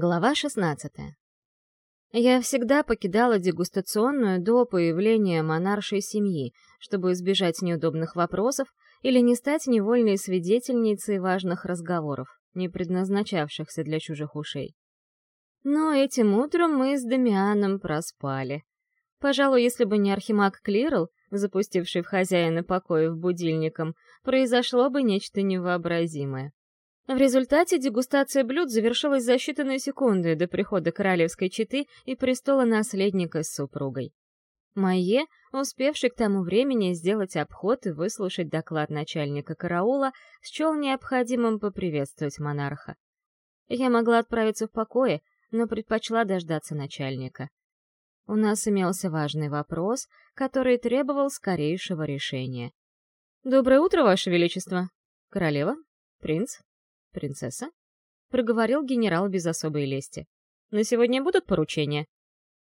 Глава 16. Я всегда покидала дегустационную до появления монаршей семьи, чтобы избежать неудобных вопросов или не стать невольной свидетельницей важных разговоров, не предназначавшихся для чужих ушей. Но этим утром мы с Дамианом проспали. Пожалуй, если бы не архимаг Клирл, запустивший в хозяина покоев будильником, произошло бы нечто невообразимое. В результате дегустация блюд завершилась за считанные секунды до прихода королевской четы и престола наследника с супругой. Майе, успевший к тому времени сделать обход и выслушать доклад начальника караула, счел необходимым поприветствовать монарха. Я могла отправиться в покое, но предпочла дождаться начальника. У нас имелся важный вопрос, который требовал скорейшего решения. «Доброе утро, Ваше Величество! Королева? Принц? Принцесса?» — проговорил генерал без особой лести. «На сегодня будут поручения?»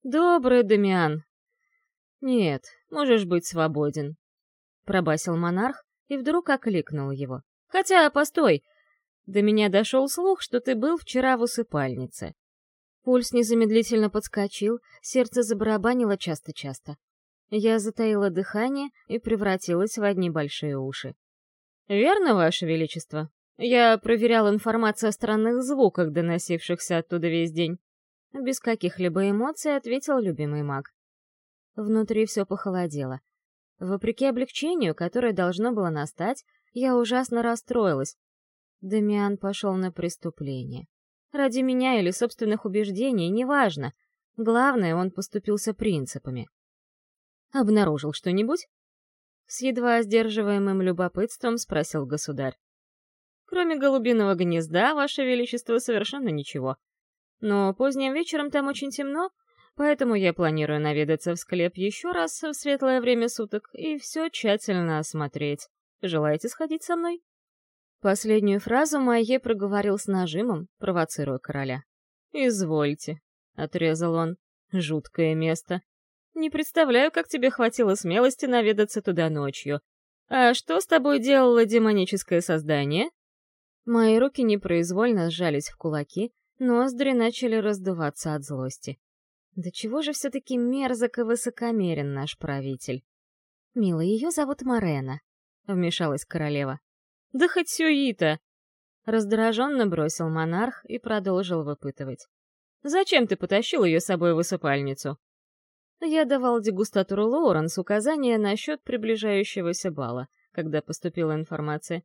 «Добрый, Дамиан!» «Нет, можешь быть свободен», — пробасил монарх и вдруг окликнул его. «Хотя, постой! До меня дошел слух, что ты был вчера в усыпальнице». Пульс незамедлительно подскочил, сердце забарабанило часто-часто. Я затаила дыхание и превратилась в одни большие уши. «Верно, Ваше Величество?» Я проверял информацию о странных звуках, доносившихся оттуда весь день. Без каких-либо эмоций ответил любимый маг. Внутри все похолодело. Вопреки облегчению, которое должно было настать, я ужасно расстроилась. Дамиан пошел на преступление. Ради меня или собственных убеждений, неважно. Главное, он поступился принципами. «Обнаружил что-нибудь?» С едва сдерживаемым любопытством спросил государь. Кроме голубиного гнезда, Ваше Величество, совершенно ничего. Но поздним вечером там очень темно, поэтому я планирую наведаться в склеп еще раз в светлое время суток и все тщательно осмотреть. Желаете сходить со мной?» Последнюю фразу Майе проговорил с нажимом, провоцируя короля. «Извольте», — отрезал он. «Жуткое место. Не представляю, как тебе хватило смелости наведаться туда ночью. А что с тобой делало демоническое создание?» Мои руки непроизвольно сжались в кулаки, ноздри начали раздуваться от злости. Да чего же все-таки мерзок и высокомерен наш правитель? «Мила, ее зовут Марена», — вмешалась королева. «Да хоть Сюита!» Раздраженно бросил монарх и продолжил выпытывать. «Зачем ты потащил ее с собой в усыпальницу?» Я давал дегустатору Лоуренс указания насчет приближающегося бала, когда поступила информация.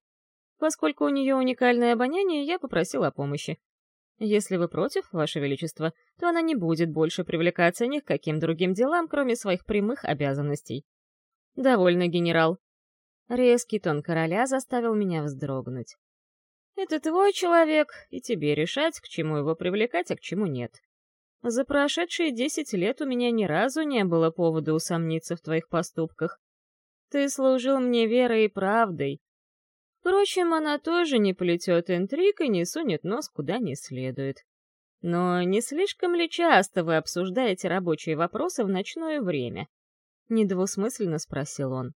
Поскольку у нее уникальное обоняние, я попросил о помощи. Если вы против, Ваше Величество, то она не будет больше привлекаться ни к каким другим делам, кроме своих прямых обязанностей. Довольно, генерал. Резкий тон короля заставил меня вздрогнуть. Это твой человек, и тебе решать, к чему его привлекать, а к чему нет. За прошедшие десять лет у меня ни разу не было повода усомниться в твоих поступках. Ты служил мне верой и правдой, Впрочем, она тоже не плетет интриг и не сунет нос куда не следует. Но не слишком ли часто вы обсуждаете рабочие вопросы в ночное время? Недвусмысленно спросил он.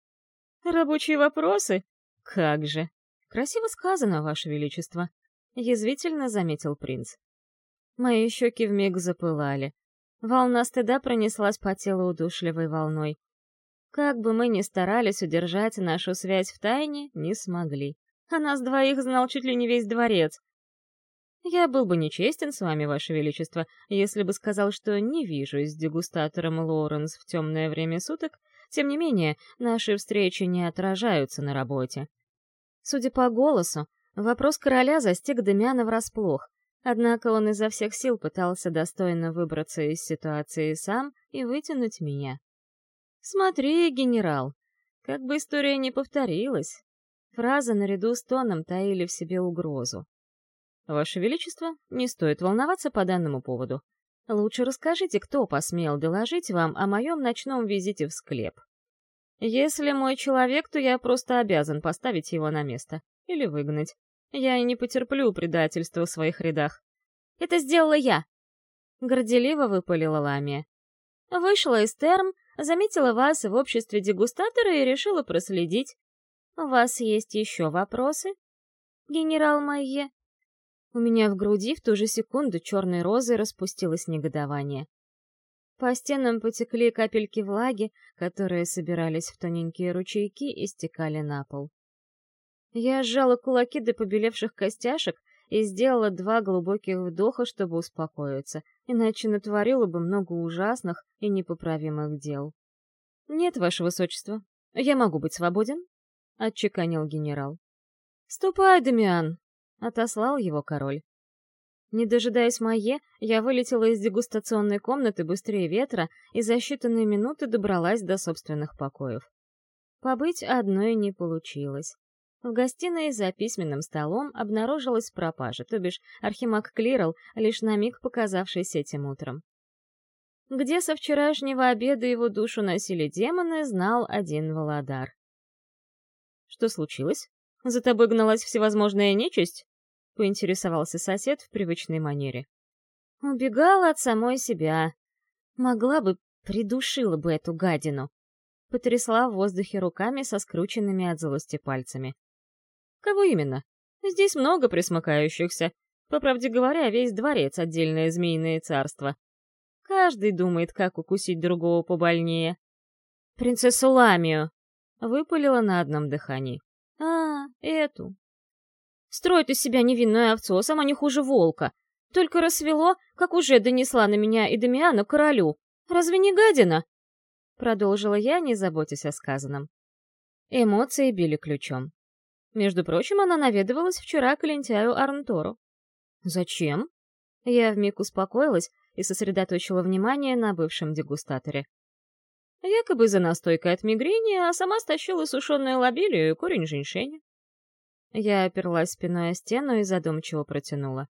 Рабочие вопросы? Как же! Красиво сказано, Ваше Величество. Язвительно заметил принц. Мои щеки вмиг запылали. Волна стыда пронеслась по телу удушливой волной. Как бы мы ни старались удержать нашу связь в тайне, не смогли. А нас двоих знал чуть ли не весь дворец. Я был бы нечестен с вами, Ваше Величество, если бы сказал, что не вижу с дегустатором Лоуренс в темное время суток, тем не менее, наши встречи не отражаются на работе. Судя по голосу, вопрос короля застиг Демяна врасплох, однако он изо всех сил пытался достойно выбраться из ситуации сам и вытянуть меня. «Смотри, генерал, как бы история не повторилась». Фраза наряду с тоном таили в себе угрозу. «Ваше Величество, не стоит волноваться по данному поводу. Лучше расскажите, кто посмел доложить вам о моем ночном визите в склеп. Если мой человек, то я просто обязан поставить его на место. Или выгнать. Я и не потерплю предательства в своих рядах. Это сделала я!» Горделиво выпалила Ламия. Вышла из терм, Заметила вас в обществе дегустатора и решила проследить. У вас есть еще вопросы? Генерал Майе? У меня в груди в ту же секунду черной розой распустилось негодование. По стенам потекли капельки влаги, которые собирались в тоненькие ручейки и стекали на пол. Я сжала кулаки до побелевших костяшек и сделала два глубоких вдоха, чтобы успокоиться, иначе натворила бы много ужасных и непоправимых дел. «Нет, ваше высочество, я могу быть свободен?» — отчеканил генерал. «Ступай, Дамиан!» — отослал его король. Не дожидаясь Майе, я вылетела из дегустационной комнаты быстрее ветра и за считанные минуты добралась до собственных покоев. Побыть одной не получилось. В гостиной за письменным столом обнаружилась пропажа, то бишь Архимаг Клирл, лишь на миг показавшийся этим утром. Где со вчерашнего обеда его душу носили демоны, знал один Володар. «Что случилось? За тобой гналась всевозможная нечисть?» — поинтересовался сосед в привычной манере. «Убегала от самой себя. Могла бы, придушила бы эту гадину». Потрясла в воздухе руками со скрученными от злости пальцами. Кого именно? Здесь много присмыкающихся. По правде говоря, весь дворец — отдельное змеиное царство. Каждый думает, как укусить другого побольнее. «Принцессу Ламию!» — выпалила на одном дыхании. «А, эту!» Строит из себя невинную овцу, а сама не хуже волка. Только рассвело, как уже донесла на меня и Дамиана королю. Разве не гадина?» Продолжила я, не заботясь о сказанном. Эмоции били ключом. Между прочим, она наведывалась вчера к лентяю Арнтору. «Зачем?» Я вмиг успокоилась и сосредоточила внимание на бывшем дегустаторе. Якобы за настойкой от мигрени, а сама стащила сушеную лобелию и корень женьшеня. Я оперлась спиной о стену и задумчиво протянула.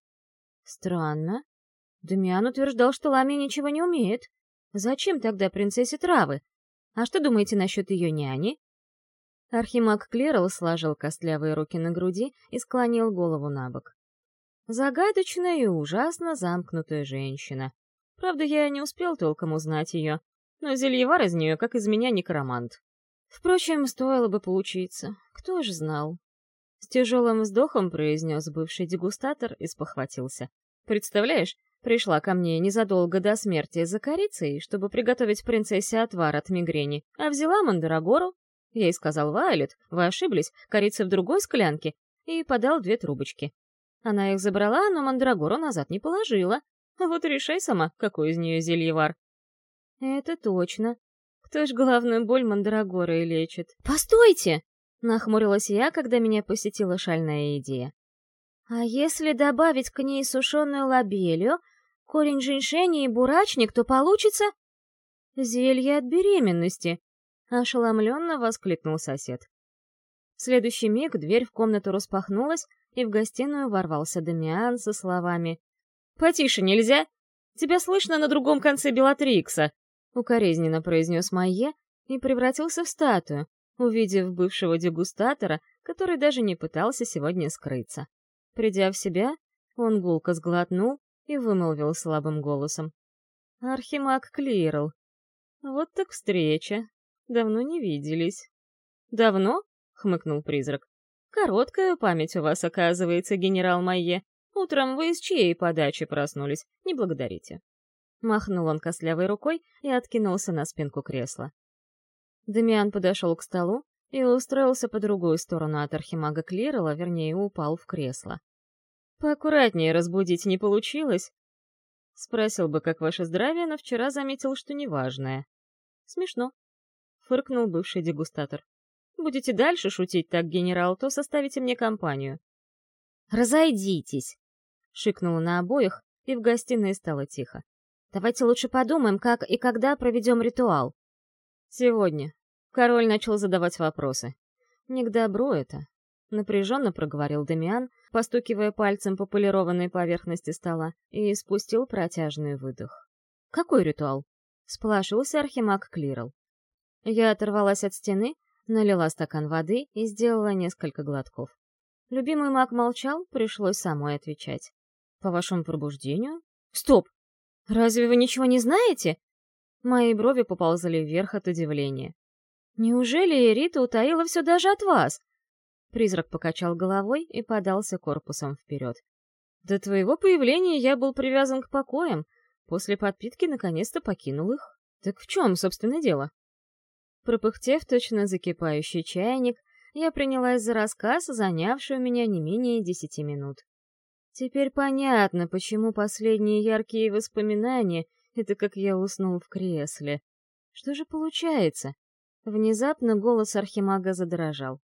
Странно. Дамиан утверждал, что Лами ничего не умеет. Зачем тогда принцессе травы? А что думаете насчет ее няни? Архимаг Клерл сложил костлявые руки на груди и склонил голову на бок. Загадочная и ужасно замкнутая женщина. Правда, я не успел толком узнать ее, но зельевар из нее, как из меня, некромант. Впрочем, стоило бы поучиться. Кто же знал? С тяжелым вздохом произнес бывший дегустатор и спохватился. Представляешь, пришла ко мне незадолго до смерти за корицей, чтобы приготовить принцессе отвар от мигрени, а взяла мандрагору, я ей сказал, Вайлет, вы ошиблись, корица в другой склянке, и подал две трубочки. Она их забрала, но мандрагору назад не положила. Вот решай сама, какой из нее зельевар. Это точно. Кто ж главную боль мандрагоры лечит? Постойте! Нахмурилась я, когда меня посетила шальная идея. А если добавить к ней сушеную лобелью, корень женьшеня и бурачник, то получится... Зелье от беременности. Ошеломленно воскликнул сосед. В следующий миг дверь в комнату распахнулась, и в гостиную ворвался Дамиан со словами «Потише нельзя? Тебя слышно на другом конце Белатрикса!» Укоризненно произнес Майе и превратился в статую, увидев бывшего дегустатора, который даже не пытался сегодня скрыться. Придя в себя, он гулко сглотнул и вымолвил слабым голосом. «Архимаг Клирл. Вот так встреча. Давно не виделись. Давно? хмыкнул призрак. Короткая память у вас, оказывается, генерал Майе. Утром вы из чьей подачи проснулись? Не благодарите. Махнул он костлявой рукой и откинулся на спинку кресла. Дамиан подошел к столу и устроился по другую сторону от архимага Клирла, вернее, упал в кресло. «Поаккуратнее разбудить не получилось?» Спросил бы, как ваше здравие, но вчера заметил, что неважное. Смешно фыркнул бывший дегустатор. Будете дальше шутить так, генерал, то составите мне компанию. Разойдитесь, шикнула на обоих, и в гостиной стало тихо. Давайте лучше подумаем, как и когда проведем ритуал. Сегодня. Король начал задавать вопросы. Не к добру это. Напряженно проговорил Дамиан, постукивая пальцем по полированной поверхности стола, и спустил протяжный выдох. «Какой ритуал?» — сполошился Архимаг Клирл. Я оторвалась от стены, налила стакан воды и сделала несколько глотков. Любимый маг молчал, пришлось самой отвечать. «По вашему пробуждению?» «Стоп! Разве вы ничего не знаете?» Мои брови поползли вверх от удивления. «Неужели Эрита утаила все даже от вас?» Призрак покачал головой и подался корпусом вперед. До твоего появления я был привязан к покоям, после подпитки наконец-то покинул их. Так в чем, собственно, дело? Пропыхтев точно закипающий чайник, я принялась за рассказ, занявший у меня не менее десяти минут. Теперь понятно, почему последние яркие воспоминания — это как я уснул в кресле. Что же получается? Внезапно голос Архимага задрожал.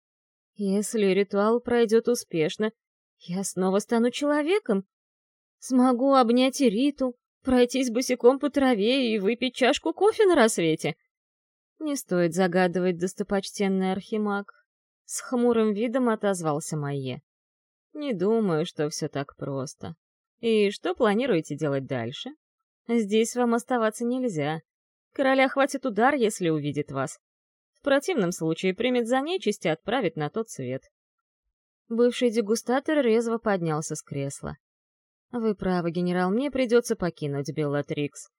Если ритуал пройдет успешно, я снова стану человеком. Смогу обнять Риту, пройтись босиком по траве и выпить чашку кофе на рассвете. Не стоит загадывать, достопочтенный Архимаг. С хмурым видом отозвался Майе. Не думаю, что все так просто. И что планируете делать дальше? Здесь вам оставаться нельзя. Короля хватит удар, если увидит вас. В противном случае примет за нечисть и отправит на тот свет. Бывший дегустатор резво поднялся с кресла. «Вы правы, генерал, мне придется покинуть Беллатрикс.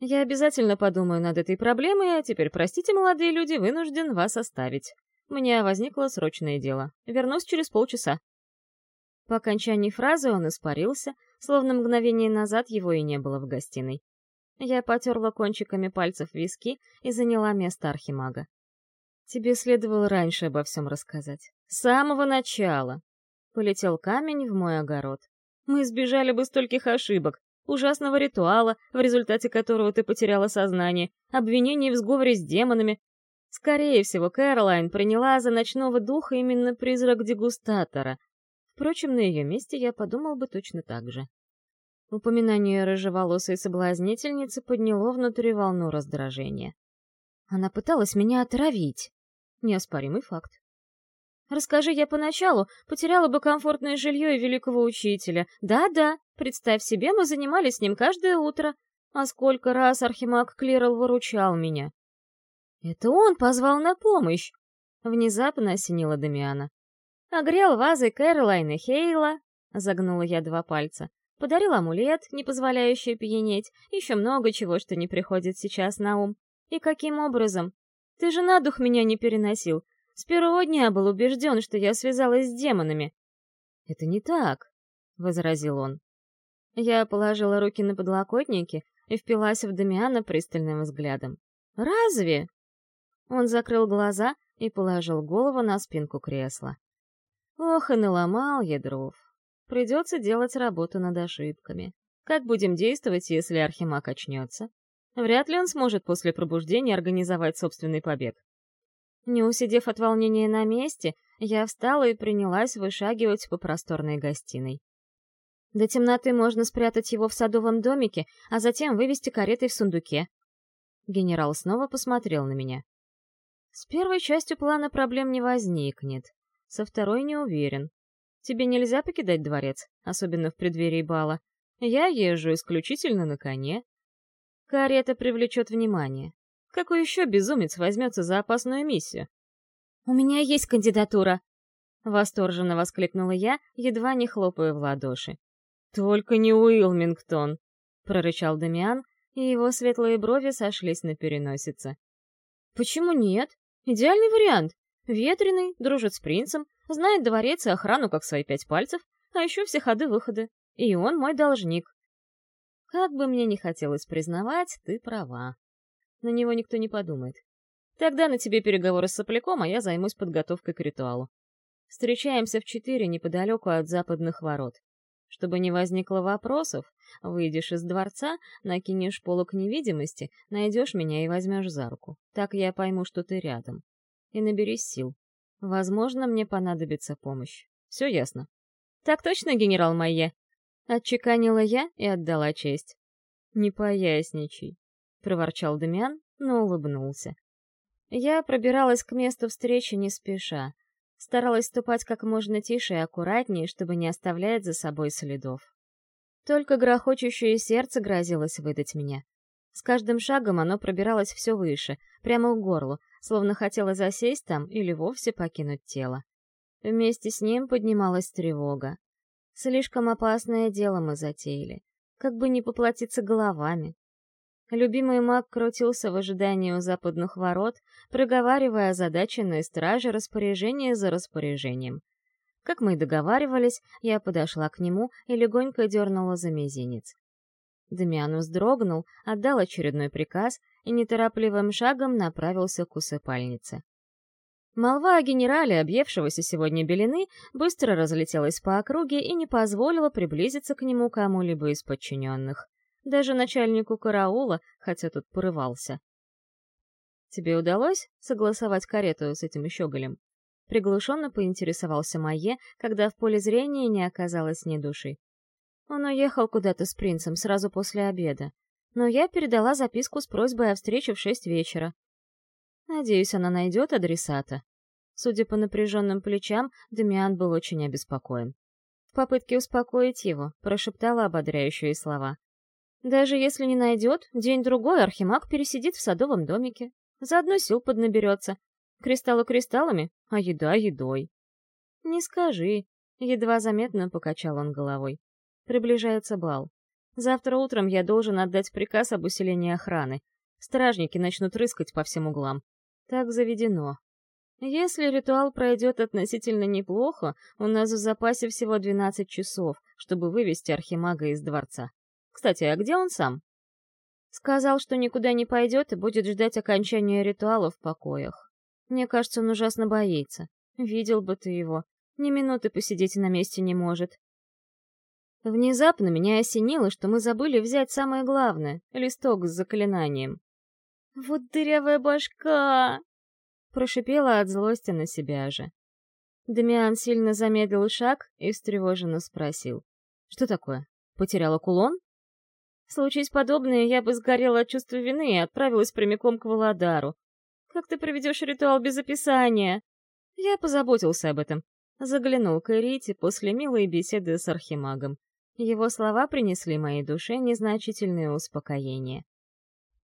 Я обязательно подумаю над этой проблемой, а теперь, простите, молодые люди, вынужден вас оставить. Меня возникло срочное дело. Вернусь через полчаса». По окончании фразы он испарился, словно мгновение назад его и не было в гостиной. Я потерла кончиками пальцев виски и заняла место архимага. Тебе следовало раньше обо всем рассказать. С самого начала. Полетел камень в мой огород. Мы избежали бы стольких ошибок, ужасного ритуала, в результате которого ты потеряла сознание, обвинений в сговоре с демонами. Скорее всего, Кэролайн приняла за ночного духа именно призрак дегустатора, Впрочем, на ее месте я подумал бы точно так же. Упоминание рыжеволосой соблазнительницы подняло внутри волну раздражения. Она пыталась меня отравить. Неоспоримый факт. Расскажи я поначалу, потеряла бы комфортное жилье и великого учителя. Да-да, представь себе, мы занимались с ним каждое утро. А сколько раз Архимаг Клирл выручал меня. Это он позвал на помощь. Внезапно осенила Дамиана. Огрел вазы Кэролайн и Хейла, загнула я два пальца. Подарил амулет, не позволяющий пьянеть, еще много чего, что не приходит сейчас на ум. И каким образом? Ты же на дух меня не переносил. С первого дня был убежден, что я связалась с демонами. Это не так, — возразил он. Я положила руки на подлокотники и впилась в Дамиана пристальным взглядом. «Разве?» Он закрыл глаза и положил голову на спинку кресла. Ох, и наломал я дров. Придется делать работу над ошибками. Как будем действовать, если Архимаг очнется? Вряд ли он сможет после пробуждения организовать собственный побег. Не усидев от волнения на месте, я встала и принялась вышагивать по просторной гостиной. До темноты можно спрятать его в садовом домике, а затем вывести каретой в сундуке. Генерал снова посмотрел на меня. С первой частью плана проблем не возникнет. Со второй не уверен. Тебе нельзя покидать дворец, особенно в преддверии бала. Я езжу исключительно на коне. Карета привлечет внимание. Какой еще безумец возьмется за опасную миссию? «У меня есть кандидатура!» Восторженно воскликнула я, едва не хлопая в ладоши. «Только не Уилмингтон!» — прорычал Дамиан, и его светлые брови сошлись на переносице. «Почему нет? Идеальный вариант. Ветреный, дружит с принцем, знает дворец и охрану как свои пять пальцев, а еще все ходы-выходы. И он мой должник. Как бы мне не хотелось признавать, ты права. На него никто не подумает. Тогда на тебе переговоры с сопляком, а я займусь подготовкой к ритуалу. Встречаемся в четыре неподалеку от западных ворот. Чтобы не возникло вопросов, выйдешь из дворца, накинешь полок невидимости, найдешь меня и возьмешь за руку. Так я пойму, что ты рядом и наберись сил. Возможно, мне понадобится помощь. Все ясно. Так точно, генерал Майе? Отчеканила я и отдала честь. Не поясничай, проворчал Дамиан, но улыбнулся. Я пробиралась к месту встречи не спеша. Старалась ступать как можно тише и аккуратнее, чтобы не оставлять за собой следов. Только грохочущее сердце грозилось выдать меня. С каждым шагом оно пробиралось все выше, прямо к горлу, словно хотела засесть там или вовсе покинуть тело. Вместе с ним поднималась тревога. Слишком опасное дело мы затеяли. Как бы не поплатиться головами. Любимый маг крутился в ожидании у западных ворот, проговаривая озадаченной страже распоряжение за распоряжением. Как мы и договаривались, я подошла к нему и легонько дернула за мизинец. Дамиан вздрогнул, отдал очередной приказ и неторопливым шагом направился к усыпальнице. Молва о генерале, объевшегося сегодня белины, быстро разлетелась по округе и не позволила приблизиться к нему кому-либо из подчиненных. Даже начальнику караула, хотя тут порывался. «Тебе удалось согласовать карету с этим щеголем?» Приглушенно поинтересовался Майе, когда в поле зрения не оказалось ни души. Он уехал куда-то с принцем сразу после обеда, но я передала записку с просьбой о встрече в шесть вечера. Надеюсь, она найдет адресата. Судя по напряженным плечам, Дамиан был очень обеспокоен. В попытке успокоить его, прошептала ободряющие слова. Даже если не найдет, день-другой Архимаг пересидит в садовом домике. Заодно сил поднаберется. Кристаллы кристаллами, а еда едой. Не скажи. Едва заметно покачал он головой. Приближается бал. Завтра утром я должен отдать приказ об усилении охраны. Стражники начнут рыскать по всем углам. Так заведено. Если ритуал пройдет относительно неплохо, у нас в запасе всего 12 часов, чтобы вывести Архимага из дворца. Кстати, а где он сам? Сказал, что никуда не пойдет и будет ждать окончания ритуала в покоях. Мне кажется, он ужасно боится. Видел бы ты его. Ни минуты посидеть на месте не может. Внезапно меня осенило, что мы забыли взять самое главное — листок с заклинанием. «Вот дырявая башка!» Прошипела от злости на себя же. Дамиан сильно замедлил шаг и встревоженно спросил. «Что такое? Потеряла кулон?» Случись подобное, я бы сгорела от чувства вины и отправилась прямиком к Володару. Как ты проведешь ритуал без описания? Я позаботился об этом. Заглянул к Эрите после милой беседы с Архимагом. Его слова принесли моей душе незначительное успокоение.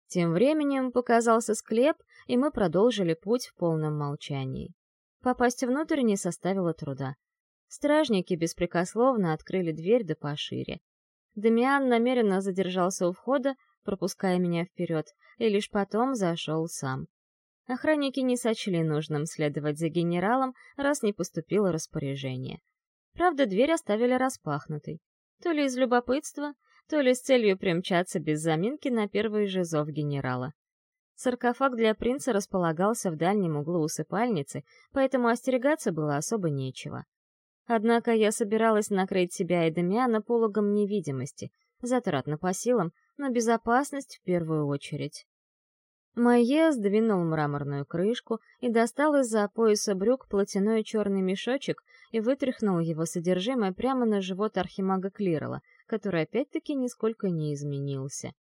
Тем временем показался склеп, и мы продолжили путь в полном молчании. Попасть внутрь не составило труда. Стражники беспрекословно открыли дверь да пошире. Дамиан намеренно задержался у входа, пропуская меня вперед, и лишь потом зашел сам. Охранники не сочли нужным следовать за генералом, раз не поступило распоряжение. Правда, дверь оставили распахнутой. То ли из любопытства, то ли с целью примчаться без заминки на первый же зов генерала. Саркофаг для принца располагался в дальнем углу усыпальницы, поэтому остерегаться было особо нечего. Однако я собиралась накрыть себя и Дамиана пологом невидимости, затратно по силам, но безопасность в первую очередь. Майе сдвинул мраморную крышку и достал из-за пояса брюк платяной черный мешочек и вытряхнул его содержимое прямо на живот архимага Клирала, который опять-таки нисколько не изменился.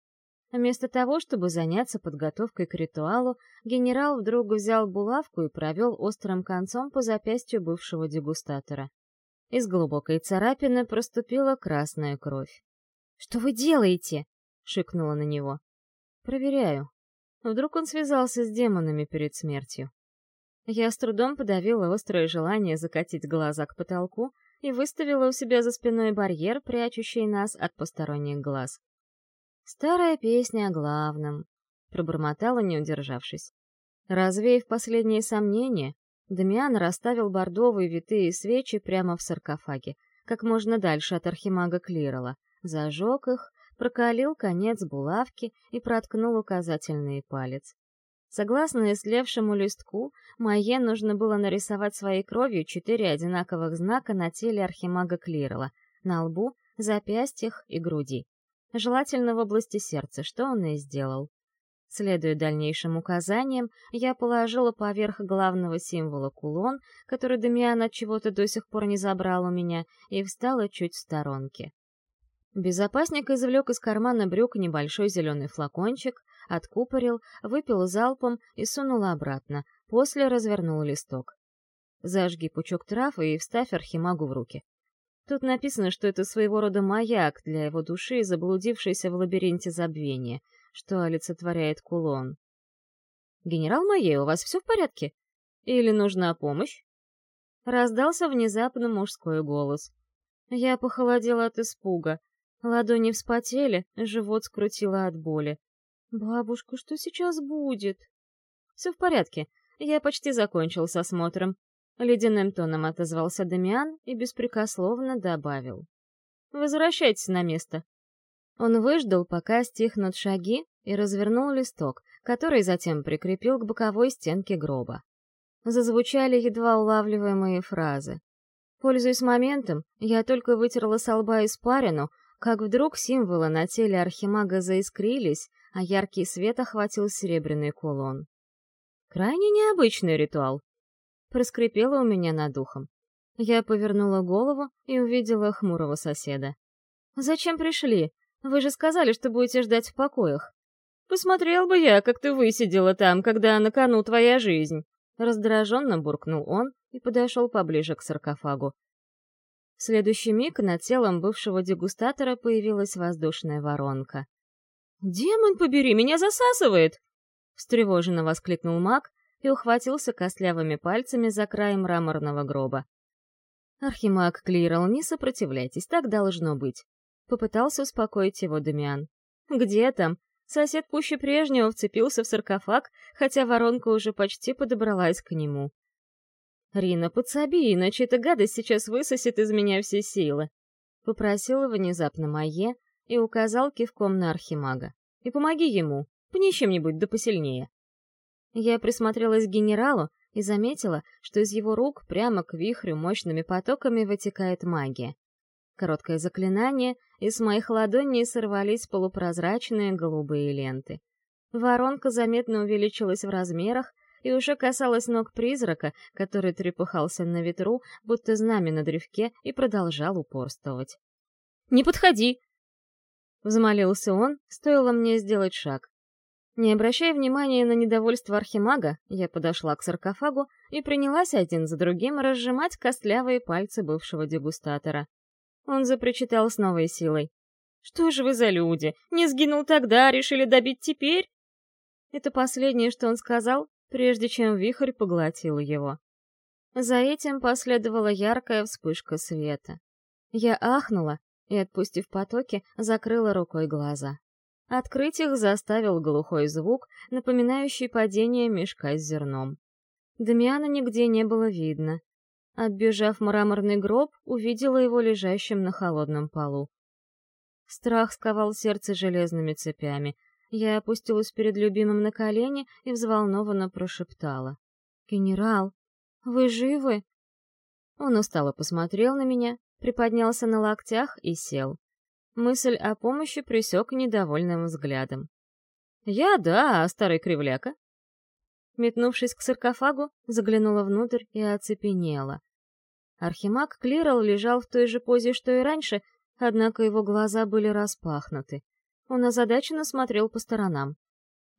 Вместо того, чтобы заняться подготовкой к ритуалу, генерал вдруг взял булавку и провел острым концом по запястью бывшего дегустатора. Из глубокой царапины проступила красная кровь. «Что вы делаете?» — шикнула на него. «Проверяю. Вдруг он связался с демонами перед смертью». Я с трудом подавила острое желание закатить глаза к потолку и выставила у себя за спиной барьер, прячущий нас от посторонних глаз. «Старая песня о главном», — пробормотала, не удержавшись. Развеяв последние сомнения, Дамиан расставил бордовые витые свечи прямо в саркофаге, как можно дальше от архимага Клирала, зажег их, прокалил конец булавки и проткнул указательный палец. Согласно ислевшему листку, Майе нужно было нарисовать своей кровью четыре одинаковых знака на теле архимага Клирала, на лбу, запястьях и груди. Желательно в области сердца, что он и сделал. Следуя дальнейшим указаниям, я положила поверх главного символа кулон, который Дамиан от чего-то до сих пор не забрал у меня, и встала чуть в сторонке. Безопасник извлек из кармана брюк небольшой зеленый флакончик, откупорил, выпил залпом и сунул обратно, после развернул листок. Зажги пучок трав и вставь архимагу в руки. Тут написано, что это своего рода маяк для его души, заблудившейся в лабиринте забвения — что олицетворяет кулон. «Генерал Майе, у вас все в порядке? Или нужна помощь?» Раздался внезапно мужской голос. Я похолодела от испуга. Ладони вспотели, живот скрутило от боли. «Бабушка, что сейчас будет?» «Все в порядке. Я почти закончил с осмотром. Ледяным тоном отозвался Дамиан и беспрекословно добавил. «Возвращайтесь на место». Он выждал, пока стихнут шаги, и развернул листок, который затем прикрепил к боковой стенке гроба. Зазвучали едва улавливаемые фразы. Пользуясь моментом, я только вытерла со лба испарину, как вдруг символы на теле архимага заискрились, а яркий свет охватил серебряный кулон. Крайне необычный ритуал. Проскрипело у меня над ухом. Я повернула голову и увидела хмурого соседа. «Зачем пришли? Вы же сказали, что будете ждать в покоях». «Посмотрел бы я, как ты высидела там, когда на кону твоя жизнь!» Раздраженно буркнул он и подошел поближе к саркофагу. В следующий миг над телом бывшего дегустатора появилась воздушная воронка. «Демон побери, меня засасывает!» встревоженно воскликнул маг и ухватился костлявыми пальцами за край мраморного гроба. Архимаг Клирал, не сопротивляйтесь, так должно быть. Попытался успокоить его Дамиан. Где там? Сосед пуще прежнего вцепился в саркофаг, хотя воронка уже почти подобралась к нему. «Рина, подсоби, иначе эта гадость сейчас высосет из меня все силы», — попросил внезапно Майе и указал кивком на архимага. «И помоги ему, пни чем-нибудь да посильнее». Я присмотрелась к генералу и заметила, что из его рук прямо к вихрю мощными потоками вытекает магия. Короткое заклинание, и с моих ладоней сорвались полупрозрачные голубые ленты. Воронка заметно увеличилась в размерах и уже касалась ног призрака, который трепыхался на ветру, будто знамя на древке, и продолжал упорствовать. «Не подходи!» Взмолился он, стоило мне сделать шаг. Не обращая внимания на недовольство архимага, я подошла к саркофагу и принялась один за другим разжимать костлявые пальцы бывшего дегустатора. Он запричитал с новой силой. «Что же вы за люди? Не сгинул тогда, решили добить теперь?» Это последнее, что он сказал, прежде чем вихрь поглотил его. За этим последовала яркая вспышка света. Я ахнула и, отпустив потоки, закрыла рукой глаза. Открыть их заставил глухой звук, напоминающий падение мешка с зерном. Дамиана нигде не было видно. Оббежав мраморный гроб, увидела его лежащим на холодном полу. Страх сковал сердце железными цепями. Я опустилась перед любимым на колени и взволнованно прошептала. «Генерал, вы живы?» Он устало посмотрел на меня, приподнялся на локтях и сел. Мысль о помощи присек недовольным взглядом. «Я, да, старый кривляка?» Метнувшись к саркофагу, заглянула внутрь и оцепенела. Архимаг Клирал лежал в той же позе, что и раньше, однако его глаза были распахнуты. Он озадаченно смотрел по сторонам.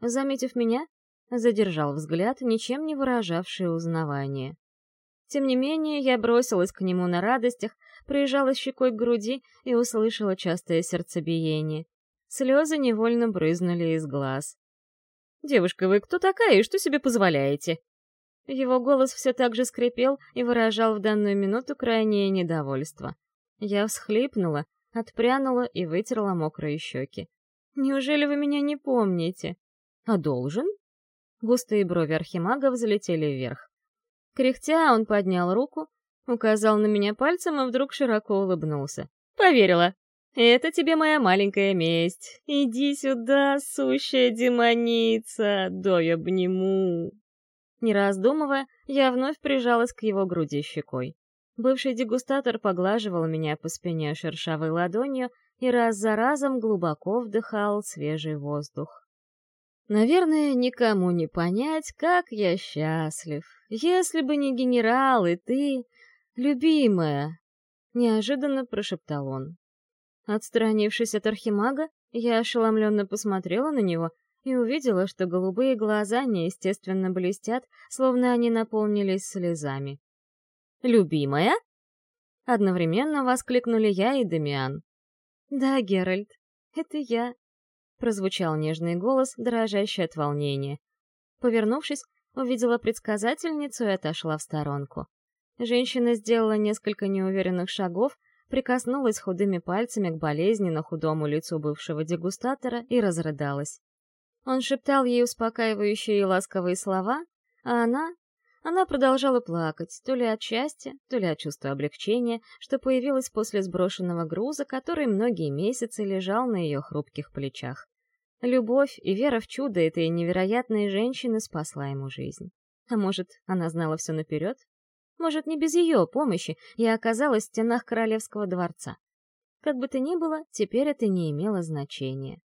Заметив меня, задержал взгляд, ничем не выражавший узнавания. Тем не менее, я бросилась к нему на радостях, прижала щекой к груди и услышала частое сердцебиение. Слезы невольно брызнули из глаз. «Девушка, вы кто такая и что себе позволяете?» Его голос все так же скрипел и выражал в данную минуту крайнее недовольство. Я всхлипнула, отпрянула и вытерла мокрые щеки. «Неужели вы меня не помните?» «А должен?» Густые брови архимага взлетели вверх. Кряхтя, он поднял руку, Указал на меня пальцем и вдруг широко улыбнулся. «Поверила. Это тебе моя маленькая месть. Иди сюда, сущая демоница, дай обниму». Не раздумывая, я вновь прижалась к его груди щекой. Бывший дегустатор поглаживал меня по спине шершавой ладонью и раз за разом глубоко вдыхал свежий воздух. Наверное, никому не понять, как я счастлив. Если бы не генерал и ты, «Любимая!» — неожиданно прошептал он. Отстранившись от архимага, я ошеломленно посмотрела на него и увидела, что голубые глаза неестественно блестят, словно они наполнились слезами. «Любимая?» Одновременно воскликнули я и Демиан. «Да, Геральт, это я», — прозвучал нежный голос, дрожащий от волнения. Повернувшись, увидела предсказательницу и отошла в сторонку. Женщина сделала несколько неуверенных шагов, прикоснулась худыми пальцами к болезненно худому лицу бывшего дегустатора и разрыдалась. Он шептал ей успокаивающие и ласковые слова, а она... Она продолжала плакать, то ли от счастья, то ли от чувства облегчения, что появилось после сброшенного груза, который многие месяцы лежал на ее хрупких плечах. Любовь и вера в чудо этой невероятной женщины спасла ему жизнь. А может, она знала все наперед? Может, не без ее помощи я оказалась в стенах королевского дворца. Как бы то ни было, теперь это не имело значения.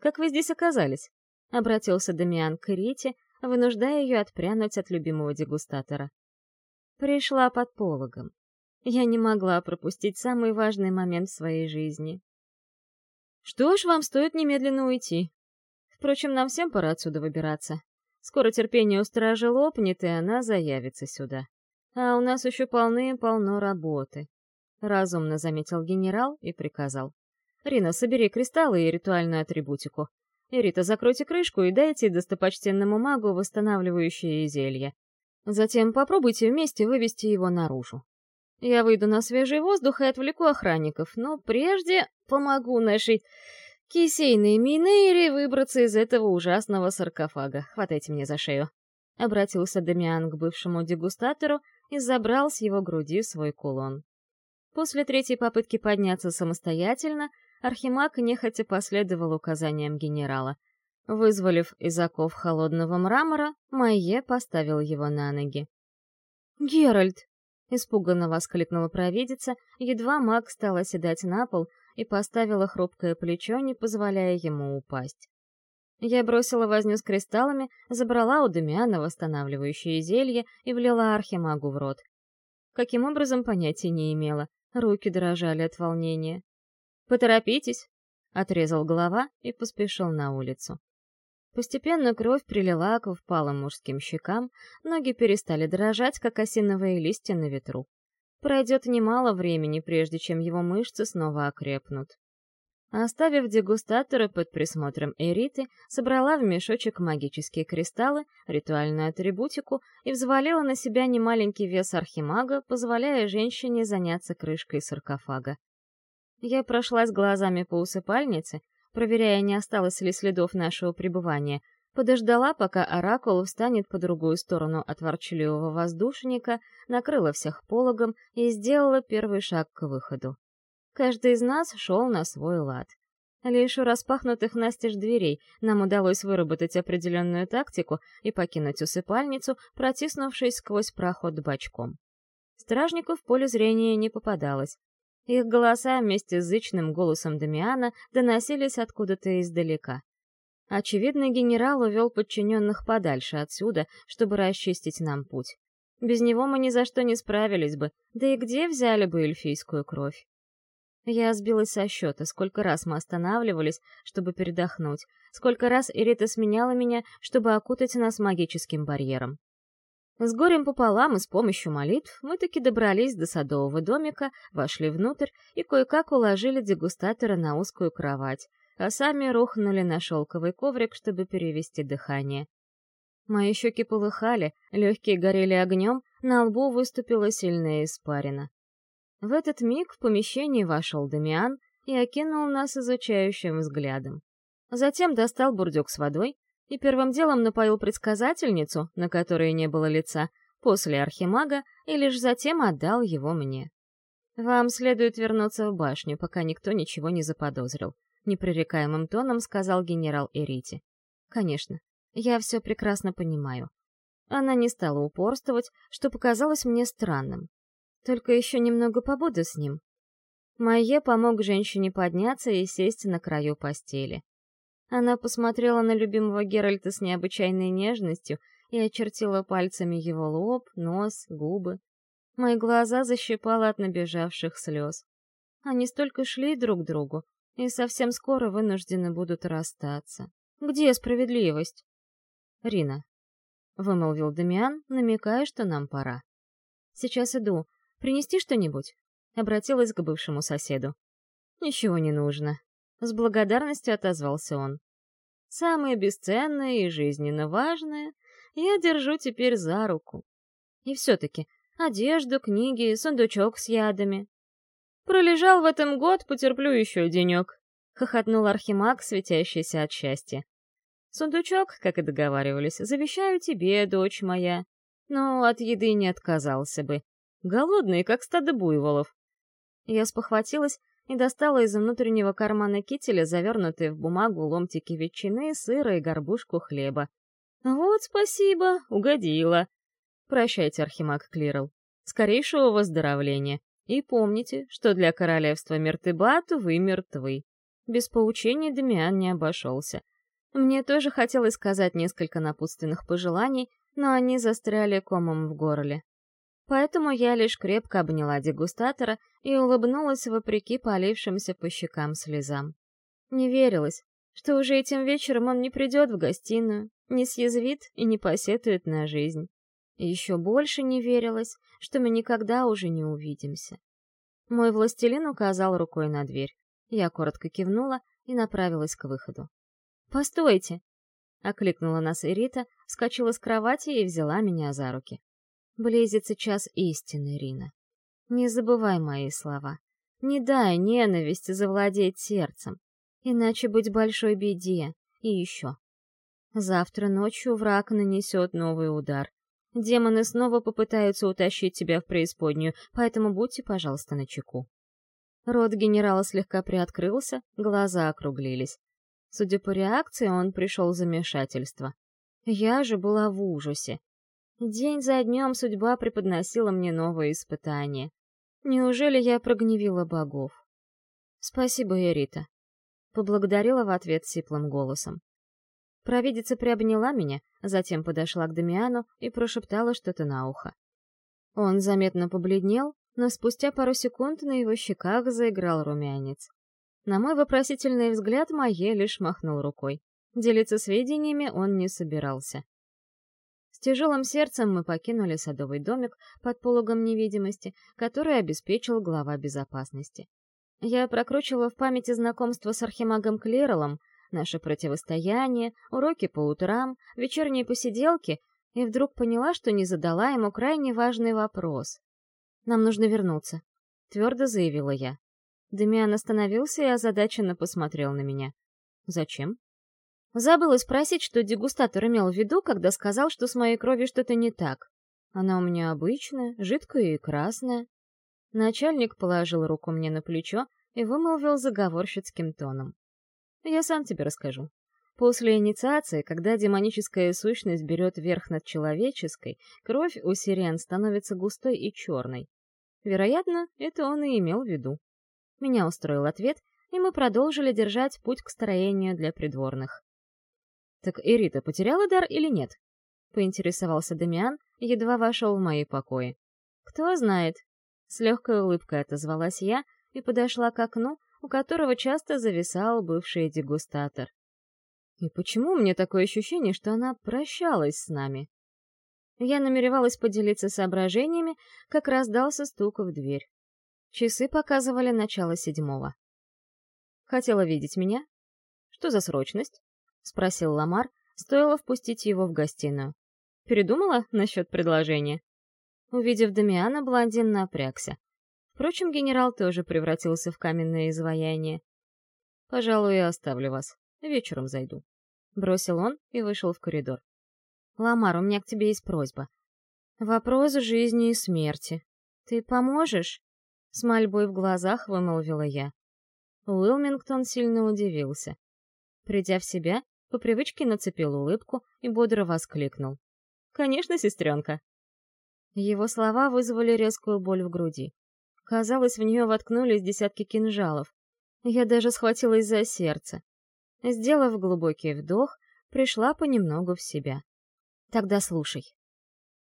«Как вы здесь оказались?» — обратился Дамиан к Рите, вынуждая ее отпрянуть от любимого дегустатора. Пришла под пологом. Я не могла пропустить самый важный момент в своей жизни. Что ж, вам стоит немедленно уйти. Впрочем, нам всем пора отсюда выбираться. Скоро терпение у стражи лопнет, и она заявится сюда. А у нас еще полны-полно работы. Разумно заметил генерал и приказал. Рина, собери кристаллы и ритуальную атрибутику. Эрита, закройте крышку и дайте достопочтенному магу восстанавливающее зелье. Затем попробуйте вместе вывести его наружу. Я выйду на свежий воздух и отвлеку охранников, но прежде помогу нашей кисейной Минейре выбраться из этого ужасного саркофага. Хватайте мне за шею. Обратился Дамиан к бывшему дегустатору и забрал с его груди свой кулон. После третьей попытки подняться самостоятельно, Архимаг нехотя последовал указаниям генерала. Вызволив из оков холодного мрамора, Майе поставил его на ноги. «Геральт!» — испуганно воскликнула провидица, едва маг стал оседать на пол и поставила хрупкое плечо, не позволяя ему упасть. Я бросила возню с кристаллами, забрала у Дамиана восстанавливающее зелье и влила архимагу в рот. Каким образом, понятия не имела. Руки дрожали от волнения. «Поторопитесь!» — отрезал голова и поспешил на улицу. Постепенно кровь прилила к впалым мужским щекам, ноги перестали дрожать, как осиновые листья на ветру. Пройдет немало времени, прежде чем его мышцы снова окрепнут. Оставив дегустатора под присмотром Эриты, собрала в мешочек магические кристаллы, ритуальную атрибутику и взвалила на себя немаленький вес архимага, позволяя женщине заняться крышкой саркофага. Я прошлась глазами по усыпальнице, проверяя, не осталось ли следов нашего пребывания, подождала, пока оракул встанет по другую сторону от ворчливого воздушника, накрыла всех пологом и сделала первый шаг к выходу. Каждый из нас шел на свой лад. Лишь у распахнутых настежь дверей нам удалось выработать определенную тактику и покинуть усыпальницу, протиснувшись сквозь проход бочком. Стражнику в поле зрения не попадалось, их голоса вместе с зычным голосом Дамиана доносились откуда-то издалека. Очевидно, генерал увел подчиненных подальше отсюда, чтобы расчистить нам путь. Без него мы ни за что не справились бы, да и где взяли бы эльфийскую кровь? Я сбилась со счета, сколько раз мы останавливались, чтобы передохнуть, сколько раз Ирита сменяла меня, чтобы окутать нас магическим барьером. С горем пополам и с помощью молитв мы таки добрались до садового домика, вошли внутрь и кое-как уложили дегустатора на узкую кровать, а сами рухнули на шелковый коврик, чтобы перевести дыхание. Мои щеки полыхали, легкие горели огнем, на лбу выступила сильная испарина. В этот миг в помещение вошел Дамиан и окинул нас изучающим взглядом. Затем достал бурдюк с водой, и первым делом напоил предсказательницу, на которой не было лица, после архимага, и лишь затем отдал его мне. «Вам следует вернуться в башню, пока никто ничего не заподозрил», — непререкаемым тоном сказал генерал Эрити. «Конечно, я все прекрасно понимаю». Она не стала упорствовать, что показалось мне странным. Только еще немного побуду с ним. Майе помог женщине подняться и сесть на краю постели. Она посмотрела на любимого Геральта с необычайной нежностью и очертила пальцами его лоб, нос, губы. Мои глаза защипало от набежавших слез. Они столько шли друг к другу, и совсем скоро вынуждены будут расстаться. Где справедливость? Рина, — вымолвил Дамиан, намекая, что нам пора. «Сейчас иду. Принести что-нибудь?» — обратилась к бывшему соседу. «Ничего не нужно», с благодарностью отозвался он. «Самое бесценное и жизненно важное я держу теперь за руку. И все-таки одежду, книги, сундучок с ядами. Пролежал в этом год, потерплю еще денек», — хохотнул Архимаг, светящийся от счастья. «Сундучок, как и договаривались, завещаю тебе, дочь моя. но от еды не отказался бы. Голодный, как стадо буйволов. Я спохватилась и достала из внутреннего кармана кителя завернутые в бумагу ломтики ветчины, сыра и горбушку хлеба. «Вот спасибо, угодила. Прощайте, Архимаг Клирл. Скорейшего выздоровления. И помните, что для королевства Мертыбату вы мертвы. Без поучений Дамиан не обошелся. Мне тоже хотелось сказать несколько напутственных пожеланий, но они застряли комом в горле. Поэтому я лишь крепко обняла дегустатора и улыбнулась вопреки полившимся по щекам слезам. Не верилось, что уже этим вечером он не придет в гостиную, не съязвит и не посетует на жизнь. Еще больше не верилось, что мы никогда уже не увидимся. Мой властелин указал рукой на дверь. Я коротко кивнула и направилась к выходу. «Постойте!» — окликнула нас Ирита, вскочила с кровати и взяла меня за руки. Близится час истины, Рина. Не забывай мои слова. Не дай ненависти завладеть сердцем, иначе быть большой беде. И еще. Завтра ночью враг нанесет новый удар. Демоны снова попытаются утащить тебя в преисподнюю, поэтому будьте, пожалуйста, начеку. Рот генерала слегка приоткрылся, глаза округлились. Судя по реакции, он пришел в замешательство. Я же была в ужасе. День за днем судьба преподносила мне новые испытания. Неужели я прогневила богов? Спасибо, Эрита. Поблагодарила в ответ сиплым голосом. Провидица приобняла меня, затем подошла к Дамиану и прошептала что-то на ухо. Он заметно побледнел, но спустя пару секунд на его щеках заиграл румянец. На мой вопросительный взгляд Майе лишь махнул рукой. Делиться сведениями он не собирался. С тяжелым сердцем мы покинули садовый домик под пологом невидимости, который обеспечил глава безопасности. Я прокручивала в памяти знакомство с архимагом Клеролом, наше противостояние, уроки по утрам, вечерние посиделки, и вдруг поняла, что не задала ему крайне важный вопрос. «Нам нужно вернуться», — твердо заявила я. Демиан остановился и озадаченно посмотрел на меня. «Зачем?» Забыла спросить, что дегустатор имел в виду, когда сказал, что с моей кровью что-то не так. Она у меня обычная, жидкая и красная. Начальник положил руку мне на плечо и вымолвил заговорщицким тоном. Я сам тебе расскажу. После инициации, когда демоническая сущность берет верх над человеческой, кровь у сирен становится густой и черной. Вероятно, это он и имел в виду. Меня устроил ответ, и мы продолжили держать путь к строению для придворных. «Так Эрита потеряла дар или нет?» — поинтересовался Дамиан, едва вошел в мои покои. «Кто знает». С легкой улыбкой отозвалась я и подошла к окну, у которого часто зависал бывший дегустатор. И почему мне такое ощущение, что она прощалась с нами? Я намеревалась поделиться соображениями, как раздался стук в дверь. Часы показывали начало седьмого. Хотела видеть меня? Что за срочность? — спросил Ламар, стоило впустить его в гостиную. «Передумала насчет предложения?» Увидев Дамиана, блондин напрягся. Впрочем, генерал тоже превратился в каменное изваяние. «Пожалуй, я оставлю вас. Вечером зайду». Бросил он и вышел в коридор. «Ламар, у меня к тебе есть просьба. Вопрос жизни и смерти. Ты поможешь?» С мольбой в глазах вымолвила я. Уилмингтон сильно удивился. Придя в себя, по привычке нацепил улыбку и бодро воскликнул. «Конечно, сестренка!» Его слова вызвали резкую боль в груди. Казалось, в нее воткнулись десятки кинжалов. Я даже схватилась за сердце. Сделав глубокий вдох, пришла понемногу в себя. «Тогда слушай»,